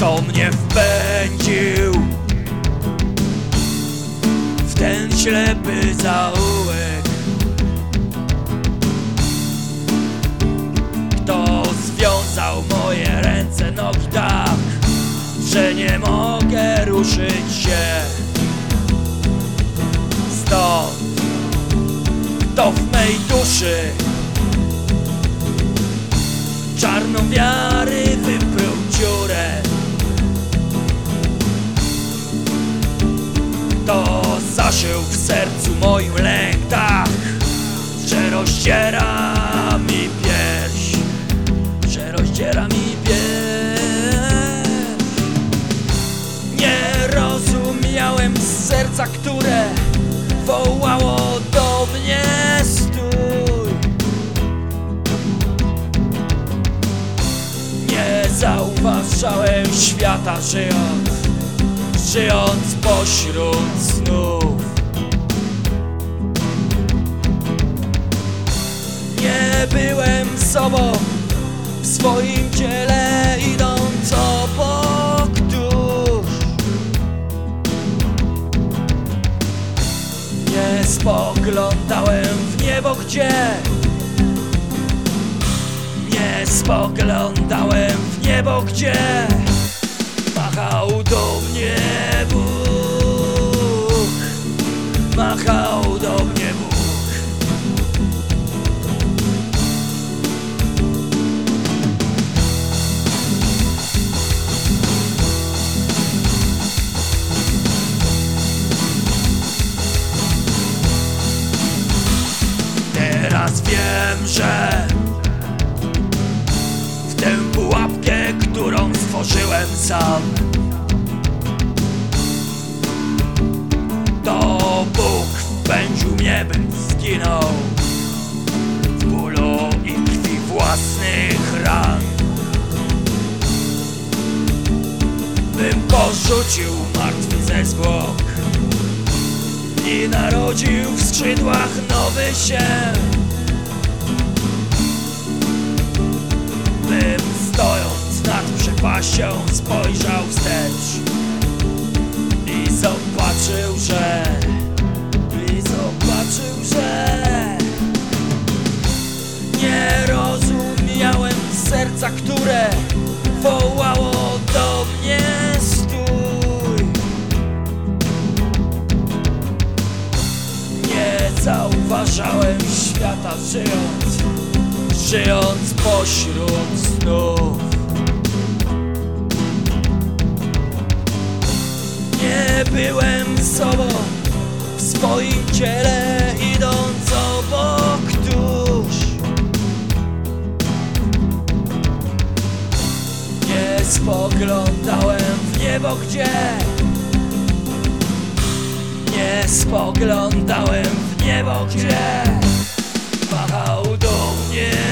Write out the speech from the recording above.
Kto mnie wpędził w ten ślepy zaułek? Kto związał moje ręce, nogi tak, że nie mogę ruszyć się stąd? Kto w mej duszy To w sercu moim lęk tak, że rozdziera mi pierś, że rozdziera mi pierś. Nie rozumiałem serca, które wołało do mnie stój. Nie zauważałem świata żyjąc, żyjąc pośród snów. Nie byłem sobą w swoim ciele idąc obok dusz. Nie spoglądałem w niebo, gdzie Nie spoglądałem w niebo, gdzie Machał do mnie Bóg. Machał do mnie Bóg. Teraz wiem, że stworzyłem sam, to Bóg wpędził mnie, bym zginął w bólu i krwi własnych ran. Bym porzucił martwy ze zwłok i narodził w skrzydłach nowy się. Przepaścią spojrzał wstecz i zobaczył, że i zobaczył, że nie rozumiałem serca, które wołało do mnie stój. Nie zauważałem świata żyjąc, żyjąc pośród snów. nie byłem sobą W swoim ciele idąc obok tuż. Nie spoglądałem w niebo gdzie. Nie spoglądałem w niebo gdzie. Wahał do mnie